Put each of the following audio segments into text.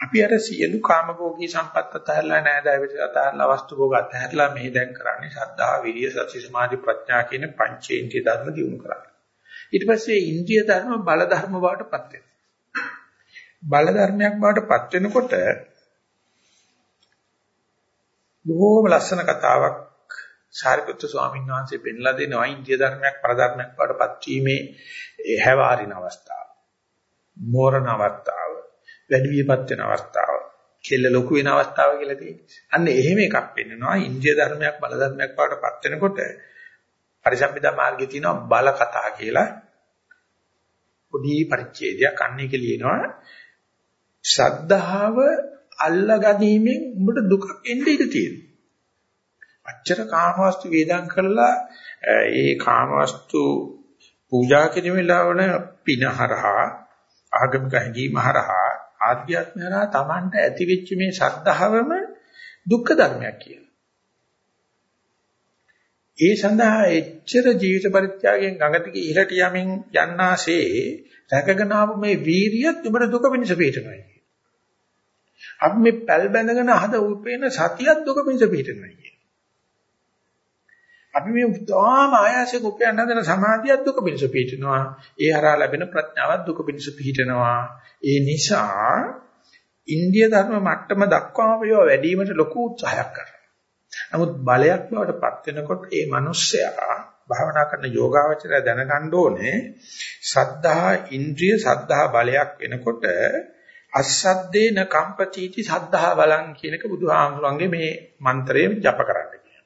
අපි අර සියලු කාමභෝගී සම්පත් අතහැරලා නෑදෑ වෙට අතහැරලා වස්තු භෝග අතහැරලා මේ දැන් කරන්නේ ශ්‍රද්ධා, විරිය, සති, සමාධි, ප්‍රඥා කියන පංචේන්ද්‍රිය ධර්ම දියුණු කරන්නේ. ඊට පස්සේ ඉන්ද්‍රිය ධර්ම බල ධර්ම බවටපත් වෙනවා. බල ධර්මයක් බවටපත් වෙනකොට බොහෝම ලස්සන කතාවක් සාරිපුත්තු ස්වාමීන් වහන්සේ පෙන්ලා දෙනවා ඉන්දිය ධර්මයක් පරධර්මයක් වඩපත් වීමේ හැවාරින අවස්ථාව. මෝරණ අවස්ථාව. වැඩි වියපත් වෙන අවස්ථාව. කෙල්ල ලොකු වෙන අවස්ථාව කියලා තියෙනවා. අන්න එහෙම එකක් පෙන්නනවා ඉන්දිය ධර්මයක් බල ධර්මයක් වඩපත් වෙනකොට පරිසම්පදා මාර්ගයේ තියෙනවා බල කතා කියලා පොඩි පරිච්ඡේදයක් අන්නේක ලියනවා ශ්‍රද්ධාව අල්ලා ගැනීමෙන් උඹට දුකක් එන්න ඉඩ තියෙනවා. අච්චර කාමවස්තු වේදම් කරලා ඒ කාමවස්තු පූජා කිරීම ලවන පිනහරහා ආගමික හැඟීම හරහා ආධ්‍යාත්මය හරහා Tamanට ඇතිවෙච්ච මේ ශ්‍රද්ධාවම දුක්ඛ ධර්මයක් කියලා. ඒ සඳහා එච්චර ජීවිත පරිත්‍යාගයෙන් ගඟට ඉහළට යමින් යන්නාසේ රැකගෙන ආපු මේ වීරියත් උඹට දුක පිණිස පිටනවා. අපි මේ පැල් බැඳගෙන හද උපේන සතියක් දුක පිණිස පිටනවා කියන්නේ. අපි මේ උදාම ආයාසයෙන් උපයන්න හදන සමාධියක් දුක පිණිස පිටනවා. ඒ හරහා ලැබෙන ප්‍රඥාවක් දුක පිණිස පිටනවා. ඒ නිසා ඉන්දිය ධර්ම මට්ටම දක්වාම ඒවා වැඩි වීමට ලොකු උත්සාහයක් කරනවා. නමුත් බලයක් බවට පත් වෙනකොට ඒ මිනිස්සයා භාවනා කරන යෝගාවචරය දැනගන්න ඕනේ සද්ධා ඉන්ද්‍රිය සද්ධා බලයක් වෙනකොට අස්සද්දේන කම්පතිටි සද්ධා බලං කියන එක බුදුහාමුදුරන්ගේ මේ මන්ත්‍රයෙන් ජප කරන්න කියනවා.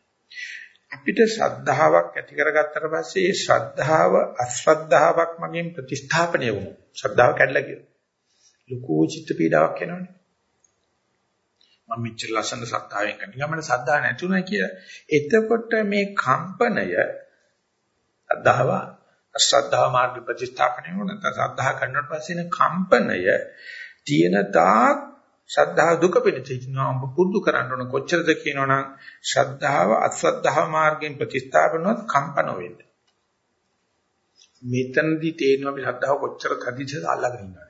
අපිට ශ්‍රද්ධාවක් ඇති කරගත්තට පස්සේ ඒ ශ්‍රද්ධාව අශ්‍රද්ධාවක් මගින් ප්‍රතිස්ථාපනය වුණා. ශ්‍රද්ධාව කැඩලා ගියා. ලুকু චිත්ත පීඩාවක් එනවනේ. මම මෙච්චර ලස්සන ශ්‍රද්ධාවෙන් කරන ගමන ශ්‍රද්ධාව නැතුණා කියලා. එතකොට මේ කම්පනය ශ්‍රද්ධාව අශ්‍රද්ධාව මාර්ග ප්‍රතිස්ථාපනය වුණා. නැත්නම් ශ්‍රද්ධාව කරනකොට පස්සේ කම්පනය තියෙන තාක් ශ්‍රද්ධාව දුක පිළිතිනවා ඔබ පුරුදු කරන්න ඕන කොච්චරද කියනවනම් ශ්‍රද්ධාව අශ්‍රද්ධාව මාර්ගයෙන් ප්‍රතිස්ථාපනවත් කම්පන වෙන්න. මෙතනදී තේරෙනවා අපි ශ්‍රද්ධාව කොච්චර කදිචද අල්ලගෙන ඉන්නවද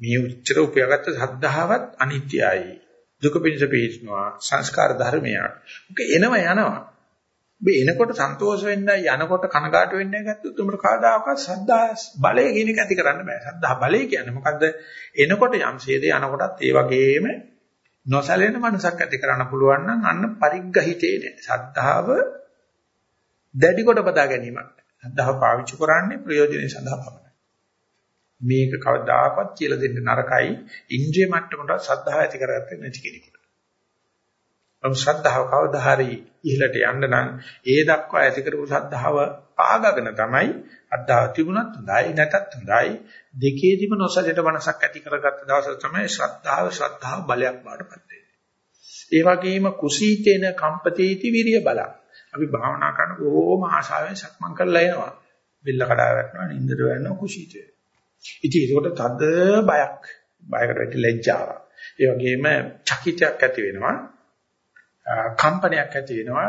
මේ උච්චර උපයාගත්ත ශ්‍රද්ධාවත් අනිත්‍යයි. දුක පිණිස පිළිස්නවා සංස්කාර ධර්මයක්. ඔක එනවා යනවා. ඔබ එනකොට සන්තෝෂ වෙන්නයි යනකොට කනගාටු වෙන්නයි ගත්තොත් උඹට කවදාකවත් සද්දා බලය කියන එක ඇති කරන්න බෑ. සද්දා බලය කියන්නේ මොකද්ද? එනකොට යම්සේද යනකොටත් ඒ වගේම නොසැලෙන මනසක් ඇති කරන්න පුළුවන් නම් අන්න පරිග්‍රහිතේ නෑ. සද්ධාව දැඩි කොට බදා ගැනීමක්. සද්ධාව පාවිච්චි කරන්නේ ප්‍රයෝජනෙ සඳහා පමණයි. මේක කවදාකවත් කියලා දෙන්න නරකයි. ඉන්ද්‍රිය මට්ටමට සද්ධාව ඇති කරගත්තේ නැති කෙනෙකුට. නම් ශ්‍රද්ධාව කවදා හරි ඉහළට යන්න නම් ඒ දක්වා ඇති කරපු ශ්‍රද්ධාව පාගගෙන තමයි අද්දාව තිබුණත් හොඳයි නැතත් හොඳයි දෙකේදීම නොසලෙට මනසක් ඇති කරගත්ත දවසට තමයි ශ්‍රද්ධාව ශ්‍රද්ධාව බලයක් බාටපත් වෙන්නේ. ඒ වගේම කුසීතේන කම්පතේති විරිය බල. අපි භාවනා කරන බොහෝම ආශාවෙන් සක්මන් කරලා එනවා. බෙල්ල කඩා වැටෙනවා නින්දට වැටෙනවා කුසීතේ. ඉතින් ඒකට තද බයක් බයකට ඇති ලැජ්ජාවක්. ඒ වගේම චකිතයක් ඇති වෙනවා. කම්පනයක් ඇති වෙනවා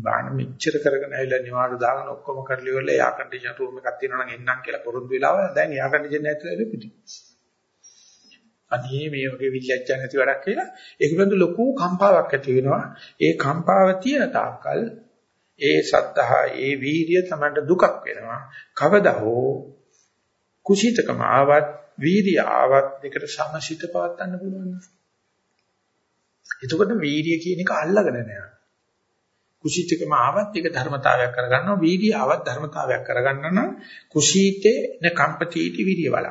බාන මෙච්චර කරගෙන ඇවිල්ලා නිවාඩු දාගෙන ඔක්කොම කරලි වල එයා කන්ඩිෂන් රූම් එකක් තියෙනවා නම් එන්නම් කියලා පොරොන්දු වෙලාව දැන් එයා කන්ඩිෂන් නැතුව ඉපිටි. අනේ මේ වගේ විල්ලැජ්ජ නැති වැඩක් කියලා ඒක පිළිබඳ ලොකු කම්පාවක් ඇති වෙනවා. ඒ කම්පාව තියෙන තාක්කල් ඒ සත්‍තහ ඒ වීර්ය තමයි දුකක් වෙනවා. කවදා හෝ කුසීතකම ආවත් වීර්ය ආවත් දෙකට සමසිත පවත්වන්න පුළුවන්. එතකොට වීර්ය කියන එක අල්ලගෙන නෑ. කුසීතකම ආවත් ඒක ධර්මතාවයක් කරගන්නවා වීර්ය ආවත් ධර්මතාවයක් කරගන්න නම් කුසීතේ න කම්පතිටි වීර්ය වල.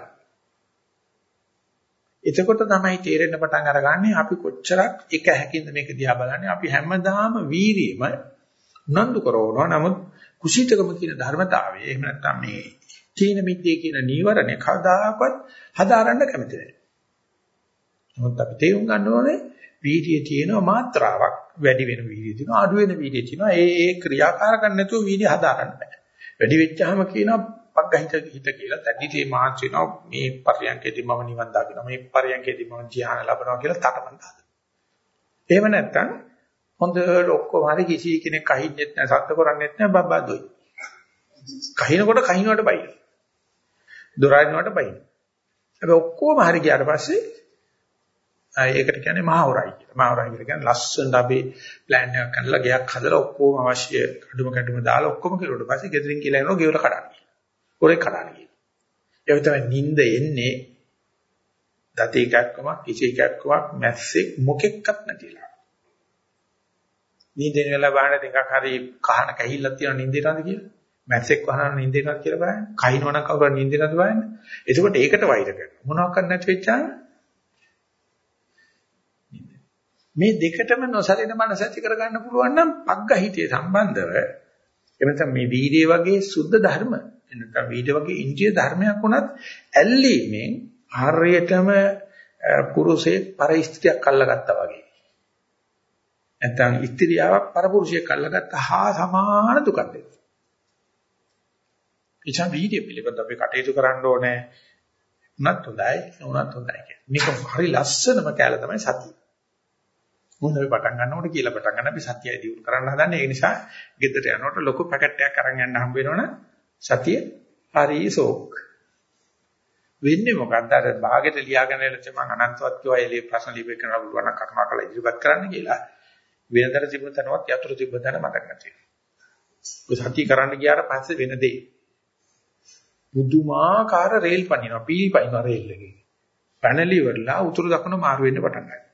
එතකොට තමයි තේරෙන්න පටන් අරගන්නේ අපි කොච්චරක් එක හැකින්ද මේක දිහා බලන්නේ අපි හැමදාම වීර්යෙම උනන්දු කරවනවා නමුත් කුසීතකම කියන ධර්මතාවය එහෙම නැත්නම් මේ තීන මිද්දේ කියන නීවරණේ කවදාකවත් හදාරන්න කැමති නැහැ. නමුත් අපි තේරුම් ගන්න ඕනේ වීර්යය තියෙනවා මාත්‍රාවක් වැඩි වෙන වීර්යය තියෙනවා අඩු වෙන වීර්යය තියෙනවා. ඒ ඒ ක්‍රියාකාරකම් නැතුව වීර්යය හදාගන්න බෑ. වැඩි වෙච්චාම කියනවා පග්ගහිත හිත කියලා. දැඩිතේ මාත් වෙනවා මේ පරියන්කේදී මම නිවන් දකිනවා මේ පරියන්කේදී මම ධ්‍යාන ලබනවා කියලා තටමන් දානවා එහෙම නැත්නම් හොඳට ඔක්කොම හරි කිසි කෙනෙක් කහින්නෙත් නැහැ සත්‍ය කරන්නේත් නැහැ බබ්බා දොයි. කහිනකොට කහිනවට බයි දොරාරිනවට බයි හැබැයි ඔක්කොම හරි ගියාට පස්සේ ඒකට කියන්නේ මහවරයි කියලා. මහවරයි කියලා කියන්නේ ලස්සනට අපි ප්ලෑන් එකක් කරලා ගයක් හදලා ඔක්කොම අවශ්‍ය කඩුම කඩුම දාලා ඔක්කොම කෙරුවට පස්සේ ගෙදරින් කියලා එනවා ගෙවල කඩන්නේ. ඔරේ කඩන්නේ. ඒක තමයි නිින්ද එන්නේ දති එකක්කමක් කිසි එකක්කමක් මැස්සෙක් මොකෙක්වත් නැතිලා. නිින්දෙන් වෙලා බලන්න ටිකක් හරි කහන කැහිල්ලක් තියෙන නිින්දේටද කියලා. මැස්සෙක් වහන නිින්දේටද කියලා බලන්න. කහිනවනම් කවුරු නිින්දේටද බලන්න. එතකොට ඒකට වෛර කරනවා. මොනවක් කරන්න නැති වෙච්චාම මේ දෙකටම නොසලින මනස ඇති කරගන්න පුළුවන් නම් පග්ගහිතේ සම්බන්ධව එනතම මේ වීර්ය වගේ සුද්ධ ධර්ම එනතම වීර්ය වගේ ඉන්ද්‍රිය ධර්මයක් වුණත් ඇල්ලීමෙන් හරියටම පුරුෂයෙක් පරිස්ත්‍රියක් අල්ලගත්තා වගේ නැත්නම් ස්ත්‍රියාවක් පරපුරුෂයෙක් අල්ලගත්තා හා සමාන දුකක් දෙනවා. එචා වීර්ය පිළිබඳව අපි කටයුතු කරන්න ඕනේ. උනත් හොඳයි, උනත් හොඳයි කියන්නේ. මේක හරි ලස්සනම කැල තමයි සතිය. මොකද අපි පටන් ගන්නකොට කියලා පටන් ගන්න අපි සතියයි දියුණු කරන්න හදන්නේ. ඒ නිසා ගෙදරට යනකොට ලොකු පැකට් එකක් අරන් යන්න හම්බ වෙනවනේ සතිය හරිසෝක්. වෙන්නේ මොකක්ද අර භාගෙට ලියාගෙන ඉලච්ච මම අනන්තවත් කියවා එළිය ප්‍රශ්න ලියපේ කරන්න පුළුවන් නම් කරුණාකරලා ඉදිරිපත් කරන්න කියලා. වෙනතර තිබුණ තැනවත් යතුරු තිබ්බ තැන මතක නැති වෙනවා. සතිය කරන්න ගියාට පස්සේ වෙන දේ. බුදුමාකාර රේල් පනිනවා. පීලි පනිනවා රේල් එකේ. පැනලි වලලා උතුරු දකුණ මාරු වෙන්න පටන් ගන්නවා.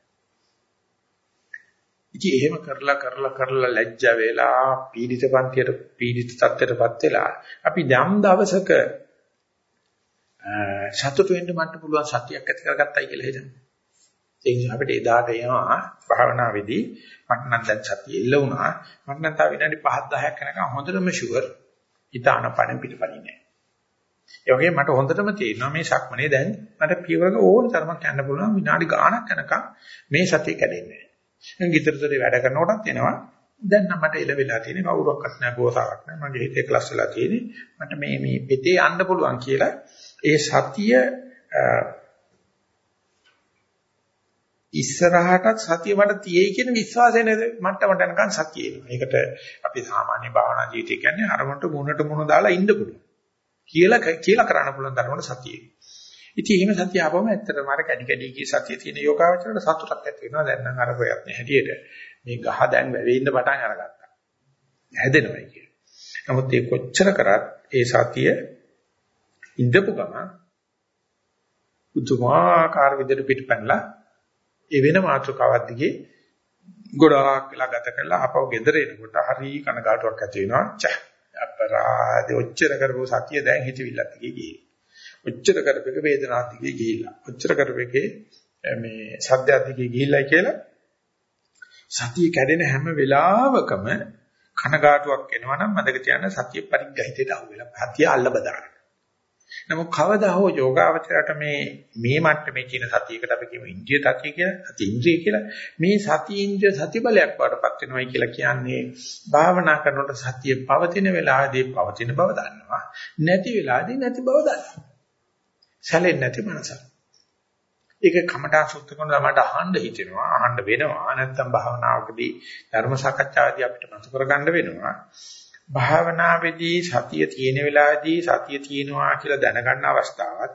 ඉතින් එහෙම කරලා කරලා කරලා ලැජ්ජ වෙලා පීඩිත පන්තියට පීඩිත තත්ත්වයටපත් වෙලා අපි යම් දවසක සතුටු වෙන්න මට පුළුවන් සතියක් ඇති කරගත්තයි කියලා හිතන්න. ඒ නිසා අපිට එදාට එනවා භාවනාවේදී මට නම් දැන් සතිය ඉල්ල වුණා. මට නම් තව විනාඩි 5 10ක් යනකම් හොඳටම ෂුවර් හිත ආනපන පිටපණින්නේ. ඒ වගේ මට හොඳටම තේරෙනවා මේ සක්මනේ දැන් මට පියවරක ඕන තරමක් යන්න පුළුවන් විනාඩි ගාණක් යනකම් මේ සතිය කැඩෙන්නේ නැහැ. ගිතරතරේ වැඩ කරනකොටත් එනවා දැන් නම් මට එළ වෙලා තියෙන්නේ කවුරක්වත් නැහැ ගෝසාවක් නැහැ මගේ හිතේ ක්ලාස් වෙලා තියෙන්නේ මට මේ මේ පෙතේ යන්න පුළුවන් කියලා ඒ සතිය ඉස්සරහටත් සතිය මට තියෙයි කියන විශ්වාසය නේද මට්ටමට යනකන් සතිය එනවා. ඒකට අපි සාමාන්‍ය භාවනා ජීවිතය කියන්නේ අරමුණට මුණට මුණ දාලා ඉන්න පුළුවන්. කියලා කියලා කරන්න පුළුවන් තරමට සතිය. ඉතින් එහෙම සතිය ආවම ඇත්තටම අර කැඩි කැඩි කී සතිය තියෙන යෝගාවචරයට සතුටක් ඇති වෙනවා. දැන් නම් අර ප්‍රයත්න හැටියට මේ ගහ දැන් වැවෙන්න පටන් අරගත්තා. හැදෙනවා කියන්නේ. නමුත් ඒ කොච්චර කරත් ඒ සතිය ඉඳපු ගමන් උතුමාකාර විදිහට පිටපැනලා ඒ වෙන මාතෘකාවක් දිගේ ගොඩාක් වෙලා ගත කරලා ආපහු ගෙදර එනකොට හරි කනගාටුවක් ඇති වෙනවා. ච අපරාධේ ඔච්චර කරපු සතිය දැන් හිතවිල්ලක් දිගේ ගිහිල්ලා. ඔච්චර කරපෙක වේදනාවක් දිගේ ගිහිල්ලා. ඔච්චර කරපෙකේ මේ සද්දයක් දිගේ ගිහිල්ලා කියලා සතිය කැඩෙන හැම වෙලාවකම කනගාටුවක් එනවනම් මතක තියාගන්න සතිය පරිග්‍රහිතයට අහු වෙලා සතිය අල්ල බදාගන්න. නමුත් කවදා හෝ යෝගාවචරයට මේ මේ මට්ටමේ තියෙන සතියකට අපි කියමු ඉන්ද්‍රිය සතිය කියලා සති ඉන්ද්‍රිය කියලා මේ සති ඉන්ද්‍රිය සති බලයක් වඩපත් වෙනවයි කියලා කියන්නේ භාවනා කරනකොට සතිය පවතින වෙලාවේදී පවතින බව දන්නවා නැති වෙලාවේදී නැති බව දන්නවා සැලෙන්නේ නැති මනසක්. ඒක කමඨා සුද්ධ කරනවා මට අහන්න හිතෙනවා අහන්න වෙනවා. නැත්නම් භාවනාවකදී ධර්ම සාකච්ඡාවේදී අපිට මතු කරගන්න වෙනවා. භාවනාවේදී සතිය තියෙන වෙලාවේදී සතිය තියෙනවා කියලා දැනගන්න අවස්ථාවක්.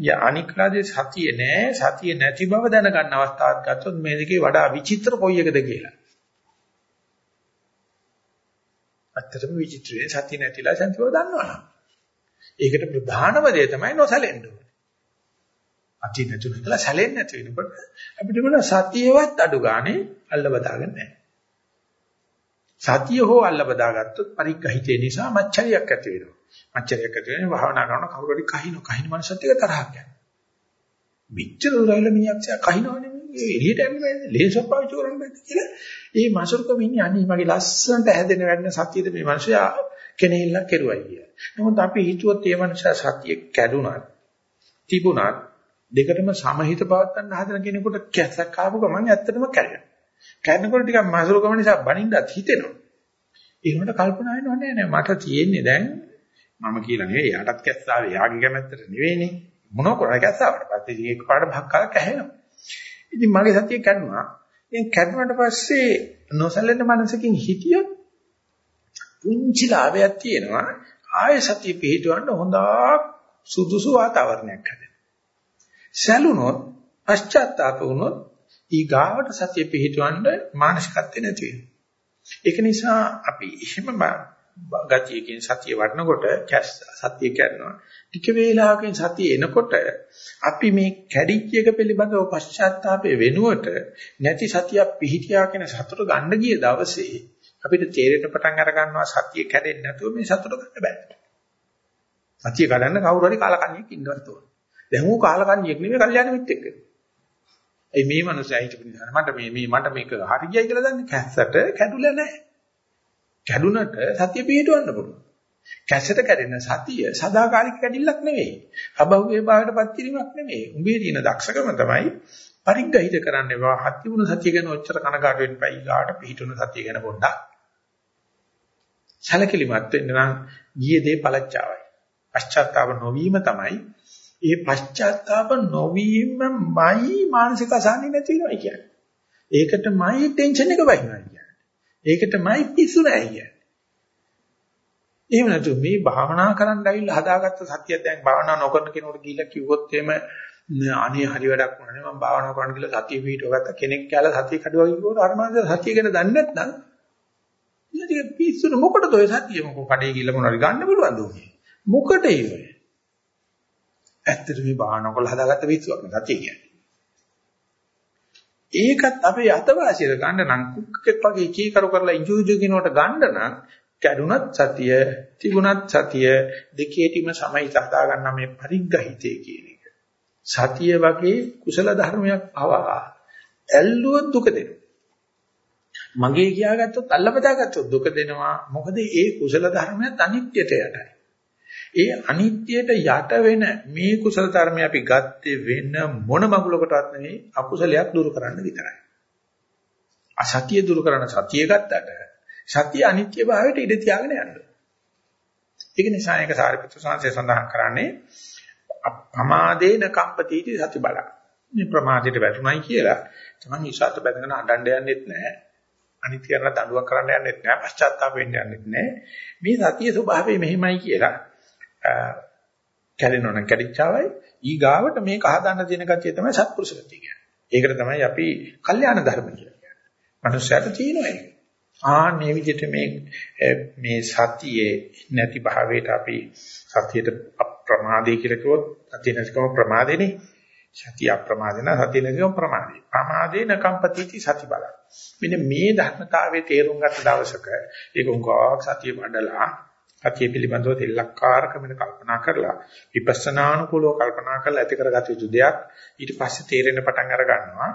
ය අනික්ලාදී සතිය නෑ. සතිය නැති බව දැනගන්න අවස්ථාවක් ගත්තොත් මේ දෙකේ වඩා විචිත්‍ර කොයි එකද කියලා. අත්‍තරම විචිත්‍රයේ සතිය නැතිලා සතියව දන්නවනම්. ඒකට ප්‍රධානම දේ තමයි නොසැලෙන්න ඕනේ. අති නැතුන කියලා සැලෙන්නේ නැති වෙනකොට අපිට මොන සතියවත් අඩු ගානේ අල්ල බදාගන්න නැහැ. සතිය හෝ අල්ල බදාගත්තොත් පරිග්‍රහිතේ නිසා මච්චරියක් ඇති වෙනවා. මච්චරියක් ඇති වෙන භාවනා කරන කවුරු හරි කහින කහින මනසත් එක තරහක් යනවා. විච්චර උරයිල මියක්ෂය කහිනවනේ මේ එළියට යන්න බෑනේ. ලේසක් පාවිච්චි කරන්න බෑ කියලා. ඒ මාසුරුකම ඉන්නේ අනේ මගේ ලස්සනට හැදෙන වැඩන සතියද මේ මිනිසයා කෙනෙහිල්ලක් කෙරුවයි කිය. නමුත් අපි හිතුවොත් මේ මිනිසයා සතිය කැඩුනත් තිබුණත් දෙකටම සමහිත පවත්වන්න හදන කෙනෙකුට කැසක් ආපු ගමන් ඇත්තටම කැඩෙනවා. කැඩනකොට ටිකක් මසුරුකම නිසා බනින්නත් හිතෙනවා. ඒ වුණාට කල්පනා වෙනව නෑ නෑ මට තියෙන්නේ දැන් මම කියලා නෙවෙයි යටත් කැස්සාවේ යාගේ කැමැත්තට නෙවෙයිනේ මොන කරා කැස්සාවට පස්සේ ඒක පාඩ භක්කල කැහෙනවා. ඉතින් මගේ සතිය කැඩුනා. ඉතින් කැඩුණාට පස්සේ නොසැලෙන මනසකින් හිටියොත් පුංචි ලාභයක් තියෙනවා. ආය සතිය පිහිටවන්න හොඳක් සුදුසු වාතාවරණයක් හැදෙනවා. සැලුනොත් පශ්චාත්තාප වුණොත් ඊගාවට සතිය පිහිටවන්න මානසිකත්වේ නැති වෙනවා. ඒක නිසා අපි එහෙම ගතියකින් සතිය වඩනකොට සතිය කරනවා. ටික වේලාවකින් සතිය එනකොට අපි මේ කැඩිච්ච එක පිළිබඳව පශ්චාත්තාපය වෙනුවට නැති සතියක් පිහිටියා කියන සතුට ගන්න ගිය දවසේ අපිට තේරෙන්න පටන් අර ගන්නවා සතිය කැඩෙන්නේ නැතුව මේ සතුට ගන්න බෑ. සතිය කඩන්න කවුරු හරි කාලකන්ණියෙක් ඉන්නවත් ඕන. දැන් ඌ කාලකන්ණියෙක් නෙමෙයි කල්යාණ මිත්‍රෙක්. ඒ මේ මනුස්සයා හිටපු නිසා මට මේ මේ මට මේක හරියයි කියලා දන්නේ කැස්සට කැඩුලා නැහැ. කැඩුනට සතිය පිටවන්න පුළුවන්. කැස්සට කැඩෙන සතිය සදාකාලික කැඩිල්ලක් නෙවෙයි. අභෞගේ භාවයටපත් කිරීමක් නෙවෙයි. උඹේ තියෙන දක්ෂකම තමයි පරිග්‍රහිත කරන්න ඒවා හත්තිමුණු සතිය ගැන ඔච්චර කනගාටු වෙන්න බයි ගාට පිටුණු සතිය ගැන පොඩ්ඩක්. සැලකිලිමත් වෙන්න නම් ගියේ දේ පළච්චාවයි. පශ්චාත්තාව නොවීම තමයි ඒ පශ්චාත්තාප නොවීමමයි මානසික අසහනෙ නැති වෙනවා කියන්නේ. ඒකටමයි ටෙන්ෂන් එක වහිනවා කියන්නේ. ඒකටමයි පිස්සු නැහැ කියන්නේ. එහෙම නැතු මේ භාවනා කරන්න ඇවිල්ලා හදාගත්ත සතිය දැන් භාවනා නොකරන කෙනෙකුට ගිහිල්ලා කිව්වොත් එහෙම අනේ හරි වැඩක් වුණා නේ මම භාවනා කරන්න ගිහලා සතිය පිටව ගත්ත කෙනෙක් කියලා සතිය කඩුවා කිව්වොත් අර මනස සතිය ගැන දන්නේ නැත්නම් ඉතින් පිස්සුන මොකටද ඔය සතිය? මොකෝ කඩේ ගිහලා මොනවාරි ගන්න පුළුවන්ද උනේ? මොකටද ඒ ඇත්තට මේ භාවනා කරලා හදාගත්ත පිස්සුවක් නේ සතිය කියන්නේ. ඒකත් අපේ අතවාසියට ගන්න නම් කුක්කෙක් වගේ කීකරු කරලා ඉජුජු කිනවට ගන්න නම් කැඩුනත් සතිය තිබුණත් සතිය දෙකේටිම සමයි හදා ගන්න මේ පරිග්‍රහිතේ කියන එක. සතිය වගේ කුසල ධර්මයක් පවා ඇල්ලුව දුක දෙනවා. මගේ කියාගත්තොත් අල්ලපදාගත්තොත් දුක දෙනවා. මොකද ඒ කුසල ධර්මයත් අනිත්‍යයට යටයි. ඒ අනිත්‍යයට යට වෙන මේ කුසල ධර්මය අපි ගත්තේ වෙන මොන මගුලකටවත් නෙවෙයි අකුසලයක් දුරු කරන්න විතරයි. අසතිය දුරු කරන සතිය ගත්තට සතිය අනිත්‍ය භාවයට ඉඩ තියාගෙන යන්න. ඒක නිසා ඒක සාරිපුත්‍ර සංසය සඳහන් කරන්නේ අපමාදේන කම්පතිටි සති බල. මේ ප්‍රමාදයට වැටුණයි කියලා තමන් ඉසాత බැඳගෙන අඬන්න යන්නෙත් නැහැ. අනිත්‍ය කරන දඬුවම් කරන්න යන්නෙත් නැහැ. පශ්චාත්තාප වෙන්න යන්නෙත් නැහැ. මේ සතිය ස්වභාවය මෙහිමයි කියලා කැඩෙනවා නම් කැඩිච්චාවයි ඊගාවට මේක හදාන්න තියෙන ගතිය තමයි සත්පුරුෂ ගතිය කියන්නේ. ඒකට තමයි අපි කල්යාණ ධර්ම කියලා කියන්නේ. මනුස්සයාට තියෙනවා ඒක. ආන්නේ විදිහට මේ මේ සතියේ නැති භාවයට අපි සතියට අප්‍රමාදේ කියලා කිව්වොත් සතිය නැතිකම ප්‍රමාදේනේ. සතිය අප්‍රමාදේ නැ සතිය නැතිකම ප්‍රමාදේ. ප්‍රමාදේ නකම්පතිති සති බල. මෙන්න මේ ධර්මතාවයේ තේරුම් ගත්ත දවසක ඒක උංගාවක් සතිය වඩලා සතිය පිළිබඳව දෙලක්කාරකමන කල්පනා කරලා විපස්සනානුකූලව කල්පනා කරලා ඇති කරගත යුතු දෙයක් ඊට පස්සේ තේරෙන පටන් අර ගන්නවා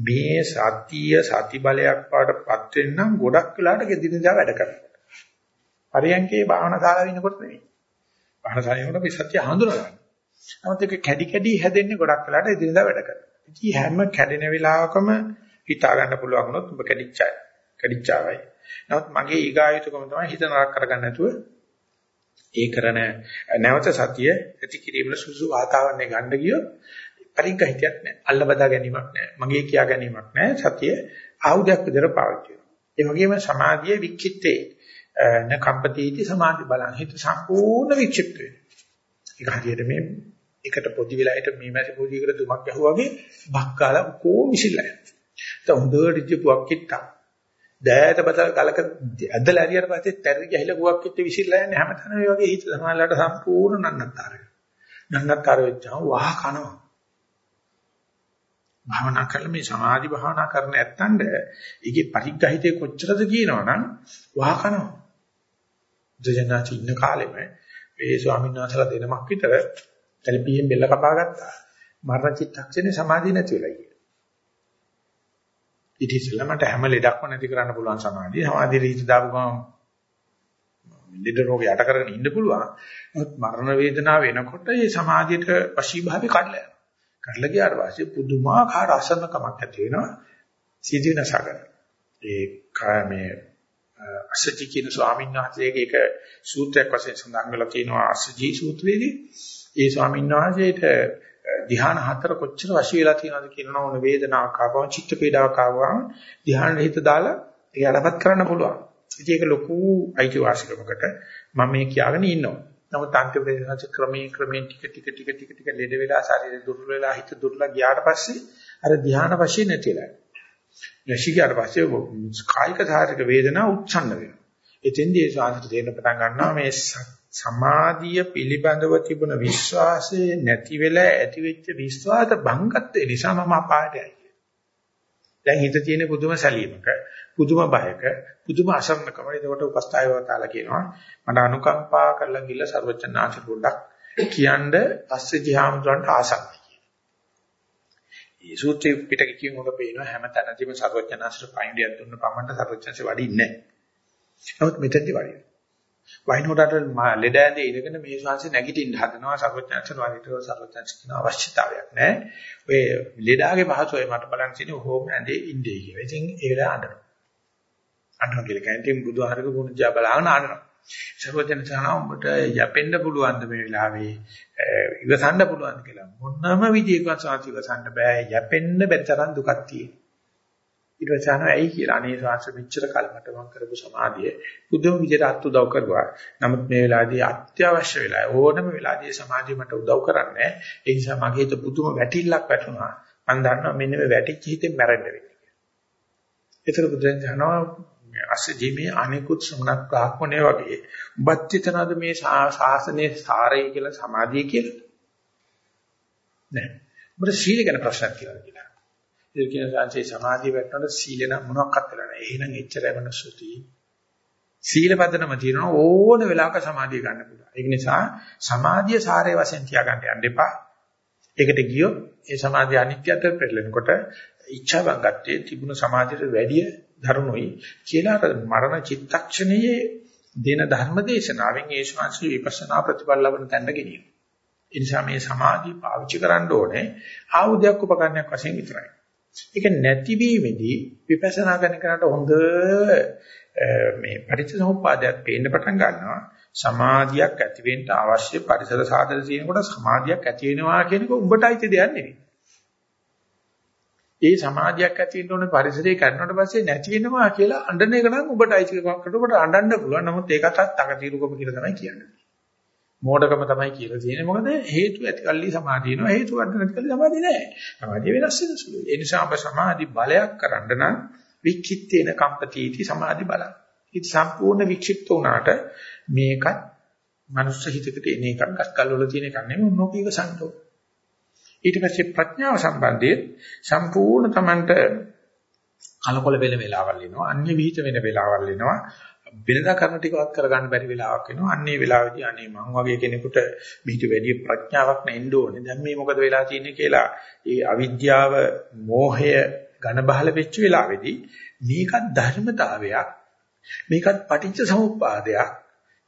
මේ සතිය සති බලයක් වඩපත් වෙන්නම් ගොඩක් වෙලාට ගෙදිනදා වැඩ කරනවා. පරියන්කේ භාවනා ශාලාවේ ඉන්නකොට නෙවෙයි. භාවනා ශාලාවේ ඉන්නකොට මේ සතිය හඳුනා ගන්න. නමුත් ඒක කැඩි කැඩි හැදෙන්නේ ගොඩක් වෙලාට එදිනදා වැඩ කරනවා. ඉතින් හැම කැඩෙන වෙලාවකම හිතා ගන්න පුළුවන් වුණොත් ඔබ කැඩිච්චයි. කැඩිච්චාවයි. නමුත් මගේ ඊගායුතුකම තමයි හිත නරක කරගන්න නැතුව ඒ කරන නැවත සතිය ඇති කිරීමල සුසු වාතාවරණය ගන්න ගියොත් පරිග්‍රහිතයක් නැහැ. අල්ල බදා ගැනීමක් නැහැ. මගේ කියා ගැනීමක් නැහැ. සතිය ආයුධයක් විදිහට පාවිච්චි කරනවා. ඒ වගේම සමාධිය වික්ෂිත්තේ න කම්පතිටි සමාධි බලං හිත සම්පූර්ණ වික්ෂිප්ත වෙනවා. ඒක හරියට මේ එකට පොඩි වෙලාවට මේ මැසි පොඩියකට දුමක් ගැහුවා වගේ බක්කාලා කොහොම විසිලා යනවා. ඒක හොඳට ඉජ්ජපුවක් කිට්ටා. දෑයට බතල් කලක ඇදලා හරියට පස්සේ තැරි ගහලා ගුවක් කිට්ට විසිරලා යන්නේ හැමතැනම මේ වගේ හිත සමානලට සම්පූර්ණ නන්නත්තර වෙනවා. නන්නත්තර වෙච්චාම වහ කනවා. භාවනා කරලා මේ සමාධි භාවනා කරන ඇත්තන්ට ඒකේ පරිග්‍රහිතේ කොච්චරද කියනවනම් වහ කනවා. දෙජනාචි ඉන්න කාලෙම මේ ස්වාමීන් වහන්සේලා දෙනමක් විතර තැලිපියෙන් බෙල්ල කපා ගත්තා. මරණ චිත්තක්ෂණේ සමාධිය නැති වෙලා ගියා. ඊට ඉස්සෙල්ලා මට හැම ලෙඩක්ම නැති කරන්න පුළුවන් සමාධිය. සමාධිය රීති දාපු ගමන් ලෙඩ රෝග යට කරගෙන ඉන්න පුළුවන්. නමුත් මරණ වේදනාව වෙනකොට මේ සමාධියට වශීභාවය කඩලා යනවා. කඩලා ගියාට පස්සේ පුදුමාකාර අසන්නකමක් ඇති වෙනවා. සීදීනසගන. ඒ කාමයේ අසජි කියන ස්වාමීන් වහන්සේගේ එක සූත්‍රයක් වශයෙන් සඳහන් වෙලා තියෙනවා අසජි සූත්‍රයේදී. ඒ ස්වාමීන් වහන්සේට ධ්‍යාන හතර කොච්චර වශී වෙලා තියෙනවද කියනවා ඕන වේදනාවක් ආවම චිත්ත පීඩාවක් ආවම ධ්‍යාන හිත දාලා ඒක යටපත් කරන්න පුළුවන්. ඉතින් ඒක ලොකු අයිතිවාසිකමකට මම මේ කියාගෙන ඉන්නවා. නමුත් අන්තිම වෙලාවට ක්‍රමයෙන් ක්‍රමයෙන් ටික ටික ටික ටික ටික ලෙඩ වෙලා ශරීරය දුර්වල වෙලා හිත දුර්වල ගියාට පස්සේ අර ධ්‍යාන වශයෙන් නැතිලා. නැෂිකාට පස්සේ කායික ධාරික වේදනා උච්ඡන්න වෙනවා. එතෙන්දී ඒ ශාස්ත්‍ර තේරෙන පටන් ගන්නවා මේ සමාධිය පිළිබඳව තිබුණ විශ්වාසය නැති වෙලා ඇති වෙච්ච විශ්වාස භංගත් නිසා මම අපායට යයි. දැන් හිත තියෙන පුදුම සැලීමක පුදුම බයක පුදුම අසරණකම ඒකට උපස්ථායවතාල කියනවා මට අනුකම්පා කරලා ගිල්ල ਸਰවචනාච පොඩ්ඩක් කියන්න පස්සේ ජීහාමුදුරන්ට ආසන්න මේ සූත්‍රය පිටක කියනකොට පේනවා හැම තැනදීම සර්වඥාන්සට පයින්ඩියක් දුන්න පමණට සර්වඥාන්සේ වඩින්නේ නැහැ. නමුත් මෙතෙන්දී වඩිනවා. වයින්ෝඩට ලෙඩ ඇඳේ ඉඳගෙන මේ ශාංශේ නැගිටින්න හදනවා සර්වඥාන්සට වඩිටව සර්වඥාන්ස කියන අවශ්‍යතාවයක් නැහැ. ඔය ලෙඩාගේ පහසුවයි මට බලන් ඉන්නේ ඕම ඇඳේ ඉන්නේ කියලා. ඉතින් ඒක අඬනවා. අඬනවා කියලා කියන්නේ බුදුහාරක ගුණ දිහා බලාගෙන අඬනවා. සර්වඥාන්සන උඹට යැපෙන්න පුළුවන්ද මේ වෙලාවේ ඉවසන්න පුළුවන්ද කියලා මොනම විදියකවත් සාති ඉවසන්න බෑ යැපෙන්න බැරි තරම් දුකක් තියෙනවා. ඊට පස්සේ අහනවා ඇයි කියලා අනේ ශාස්ත්‍ර මෙච්චර කල් මට මම කරපු සමාධිය බුදුම විදිහට අත් උදව් කරුවා. නමුත් මේ වෙලාවේදී අත්‍යවශ්‍ය වෙලා ඕනම වෙලාවදී සමාධිය මට උදව් කරන්නේ ඒ නිසා මගේ හිත පුදුම වැටිල්ලක් වැටුණා. මම දන්නවා මෙන්න මේ වැටිච්ච හිතෙන් මැරෙන්න වෙන්නේ. ඒතර බුදුන් දහනවා අසජීමේ අනිකුත් ශ්‍රමණක් ප්‍රාක්‍මණය වගේ උඹත් හිතනද මේ ශාසනයේ සාරය කියලා සමාධිය කියලා? නෑ. උඹට සීල ගැන ප්‍රශ්නක් කියලා කියලා. ඒ කියන සංසේ සමාධිය වැටෙනකොට සීල නම් මොනක්වත් වෙලා නැහැ. එහෙනම් එච්චරම නසුති. සීල පදනම තියෙනවා ඕන වෙලාවක සමාධිය ගන්න පුළුවන්. ඒක නිසා සමාධිය සාරය වශයෙන් තියාගන්න යන්න එපා. ඒකට ගියොත් ඒ සමාධිය අනිත්‍යත්වයට පෙරලෙනකොට ඉච්ඡා බංගත්තේ තිබුණු සමාධියට වැඩිය ධර්මොයි කියලා අර මරණ චිත්තක්ෂණයේ දෙන ධර්මදේශනාවෙන් ඒ ශාස්ත්‍රීය විපස්සනා ප්‍රතිපල ලබන තැනට ගෙනියන. ඒ නිසා මේ සමාධිය පාවිච්චි කරන්න ඕනේ ආයුධයක් උපකරණයක් වශයෙන් විතරයි. ඒක නැතිවීමේදී විපස්සනා කරන කෙනාට හොඳ මේ පරිච්ඡේදෝපාදයක් පේන්න පටන් ගන්නවා සමාධියක් ඇති වෙන්න අවශ්‍ය පරිසර සාධන තියෙනකොට සමාධියක් ඇති වෙනවා කියන එක උඹටයි දෙයක් නෙවෙයි. ඒ සමාධියක් ඇති වෙන්න ඕනේ පරිසරය කරනකොට පස්සේ නැති වෙනවා කියලා අඬන එක නම් උඹටයි කියනකොට අඬන්න පුළුවන්. නමුත් ඒකටත් තකතිරුකම කියලා තමයි කියන්නේ. මෝඩකම තමයි කියලා තියෙන්නේ. මොකද හේතු ඇතිකල්ලි සමාධිය නෝ හේතු වර්ධ නැතිකල්ලි සමාධිය නෑ. සමාධිය වෙනස් වෙන සුළුයි. ඒ නිසා අප සමාධි බලයක් කරන්න නම් වික්ඛිත්තේන කම්පතිටි සමාධි බල. ඉත සම්පූර්ණ වික්ෂිප්ත වුණාට මේකත් මනුස්ස හිතකට එන එකක් ගස්කල් වල තියෙන එකක් නෙමෙයි මොනෝපීව සංතෝ. ඊට පස්සේ ප්‍රඥාව සම්බන්ධයෙන් සම්පූර්ණ Tamanට කලකොල වෙන වෙලාවල් එනවා. අන්‍ය විහිිත වෙන වෙලාවල් එනවා. වෙනදා කරන ටිකවත් කරගන්න බැරි වෙලාවක් එනවා. අන්නේ වෙලාවේදී අනේ මං වගේ කෙනෙකුට මිහිට වැඩි ප්‍රඥාවක් නැෙන්න ඕනේ. දැන් මේ මොකද වෙලා තියෙන්නේ කියලා ඒ අවිද්‍යාව, මෝහය ඝන බහල වෙච්ච වෙලාවේදී මේකත් ධර්මතාවයක්. මේකත් පටිච්ච සමුප්පාදයක්.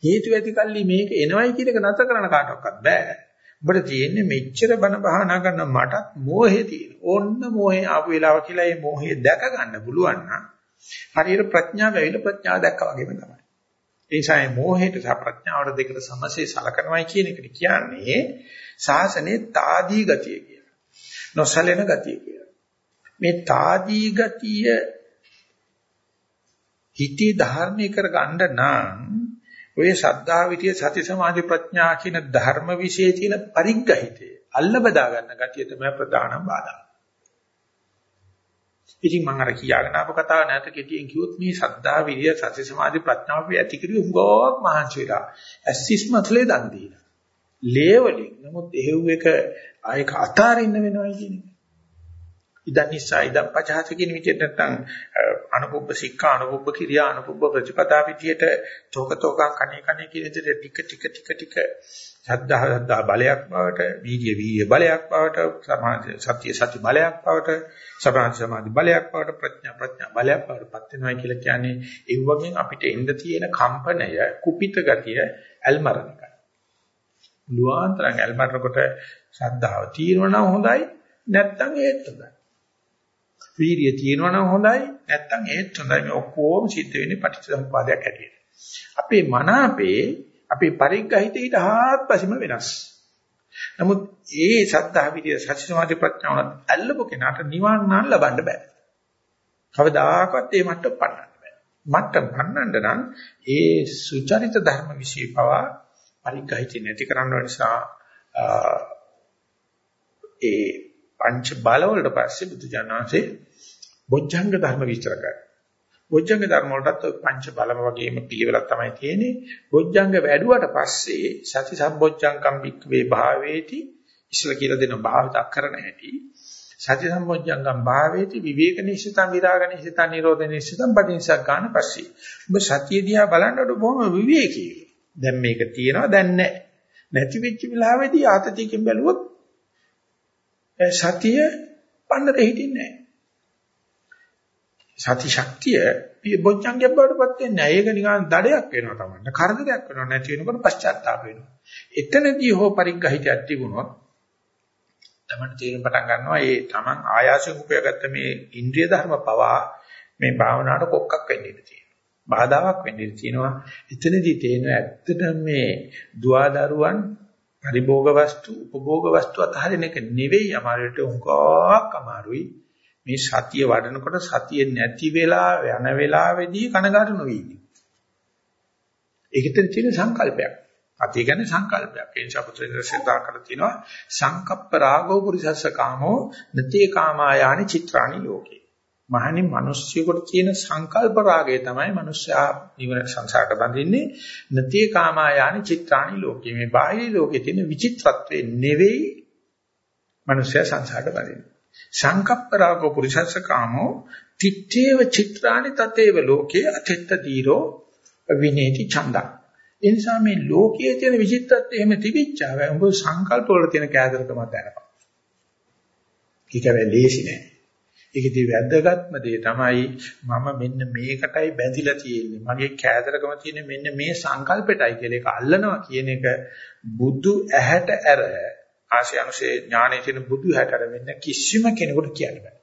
හේතු ඇති කල්ලි මේක එනවයි කියන එක නැතර කරන්න කාටවත් බෑ. ඔබට තියෙන්නේ මෙච්චර බන බහනා කරන මටත් මෝහය තියෙන. ඕන්න මෝහය ආපු වෙලාව කියලා මේ මෝහය දැක ගන්න පුළුවන් නම් හරියට ප්‍රඥාව ඇවිල්ලා ප්‍රඥාව දැක්කා වගේම තමයි. ඒ නිසා මේ මෝහයට සහ ප්‍රඥාවට දෙකට සමසේ සලකනවායි කියන එකට කියන්නේ සාසනේ తాදී ගතිය කියලා. නොසලෙන ගතිය කියලා. මේ తాදී ගතිය හිතේ ධාරණය කරගන්න නම් ඔය සද්ධා විදිය සති සමාධි ප්‍රඥා කියන ධර්ම વિશે තියෙන පරිග්‍රහිතය අල්ල බදා ගන්න ගතිය තමයි ප්‍රධානම බාධා. ඉතින් මම අර කියාගෙන ආපු කතාව නැවත කෙටියෙන් කිව්වොත් මේ සද්ධා විරිය සති සමාධි ප්‍රඥාව ඇති කිරිය හුඟක් මහන්සි වෙලා ඇසිස් මතලේ දන් දීලා. ලේවලින් නමුත් එහෙව් එක ආයක අතාරින්න වෙනවා කියන එක. ඉදන් නිසා ඉදන් පචහත කියන විදිහට නැත්නම් අනුපුබ්බ සික්ඛා අනුපුබ්බ කිරියා අනුපුබ්බ ප්‍රතිපදා විදිහට තෝකතෝකං කණේ කණේ කියන විදිහට ටික ටික ටික ටික සද්ධා සද්ධා බලයක් බවට වීර්ය වීර්ය බලයක් බවට සමාධි සත්‍ය සති බලයක් බවට සමාධි සමාධි බලයක් බවට ප්‍රඥා ප්‍රඥා බලයක් බවට පත් වෙනවා කියලා කියන්නේ ඒ වගේ අපිට එන්න තියෙන කම්පනය කුපිත ගතිය ඇල්මරන එකයි. ලුවාන්තරන් ඇල්මරනකොට ශ්‍රද්ධාව තියෙනවා හොඳයි නැත්නම් ඒත් හොඳයි. වීර්ය තියෙනවා නම් හොඳයි නැත්නම් ඒත් හොඳයි මේ ඔක්කොම සිද්ධ වෙන්නේ පටිච්චසමුපාදයක් ඇටියෙ. අපේ මන අපේ අපේ පරිග්‍රහිත ඊට හාත්පසීම වෙනස්. නමුත් ඒ සද්ධා විදිය සති සමාධි ප්‍රඥාවන ඇල්ලපු කෙනාට නිවන් නම් ලබන්න බෑ. කවදාකවත් ඒ මට්ටම පන්නන්න බෑ. මට්ටම පන්නන්න නම් ඒ සුචරිත ධර්ම વિશે පවා පරිග්‍රහිත නැති කරන්න නිසා ඒ පංච බල වලට පස්සේ බුදුජානනාංශේ බොජ්ජංග ධර්ම විස්තර කරා. බොජ්ජංග ධර්ම වලටත් පංච බලම වගේම පිළිවෙලක් තමයි තියෙන්නේ. බොජ්ජංග වැඩුවට පස්සේ සති සම්බොජ්ජංකම් වික්වේ භාවේති ඉස්සල කියලා දෙන භාවිත කරන හැටි. සති සම්බොජ්ජංකම් භාවේති විවේක නිශ්චිතං විරාග නිශ්චිතං නිරෝධ නිශ්චිතං පටිච්චසක් ගන්න පස්සේ. ඔබ සතිය දිහා බලනකොට බොහොම විවේකී. දැන් මේක තියෙනවා දැන් නැහැ. නැති වෙච්ච වෙලාවේදී ආතතියකින් බැලුවොත් සතිය පන්නරේ හිටින්නේ නැහැ. සති ශක්තිය බොජ්ජංගයක් බවට පත් වෙන්නේ නැහැ. ඒක නිකන් දඩයක් වෙනවා තමයි. කරදරයක් වෙනවා නැති වෙනකොට පශ්චාත්තාප වෙනවා. එතනදී හෝ පරිග්‍රහිතයක් තිබුණොත් තමන් තේරුම් පටන් ගන්නවා ඒ තමන් ආයාසයෙන් උපයාගත්ත මේ ඉන්ද්‍රිය ධර්ම පවා මේ භාවනාවට කොක්කක් වෙන්න ඉඩ තියෙනවා. බාධාවක් වෙන්න ඉඩ තියෙනවා. එතනදී තේරෙන ඇත්තටම මේ දුවදරුවන් පරිභෝග වස්තු උපභෝග වස්තු අතහරින එක නෙවෙයි අමාරුට උංගක් අමාරුයි. මේ සතිය වඩනකොට සතිය නැති වෙලා යන වෙලාවේදී කනගාටු නොවි ඉන්නේ. ඒකෙන් තියෙන සංකල්පයක්. අතිය කියන්නේ සංකල්පයක්. ඒ නිසා පුත්‍රයන් සිතා කරලා තිනවා සංකප්ප රාගෝ පුරිසස්ස කාමෝ නතේ කාමායානි චිත්‍රාණි ලෝකේ. මහණි මිනිස්සියෙකුට තියෙන සංකල්ප රාගය තමයි මිනිස්සයා නිවන සංසාරට බඳින්නේ නතේ කාමායානි චිත්‍රාණි ලෝකේ. මේ බාහිර ලෝකේ තියෙන විචිත්‍රත්වේ නෙවෙයි මිනිස්සයා සංසාරට බඳින්නේ. සංකප්පරාගෝ පුරිසස්ස කාමෝ තිත්තේව චිත්‍රානි තතේව ලෝකේ අතෙත්ත දීරෝ විනේති ඡන්දං ඒ නිසා මේ ලෝකයේ තියෙන විචිත්තත්වය එහෙම තිබිච්චාව උඹ සංකල්ප වල තියෙන කෑදරකම දැනපන්. ඒක වෙලේසි නෑ. ඒකදී වැදගත්ම දේ තමයි මම මෙන්න මේකටයි බැඳිලා තියෙන්නේ. මගේ කෑදරකම තියෙන්නේ මෙන්න මේ සංකල්පෙටයි කියලා ඒක අල්ලනවා කියන එක බුදු ඇහැට ඇර ආශය අනුසේ ඥානයේ තියෙන බුදු හැටර වෙන්න කිසිම කෙනෙකුට කියන්න බෑ.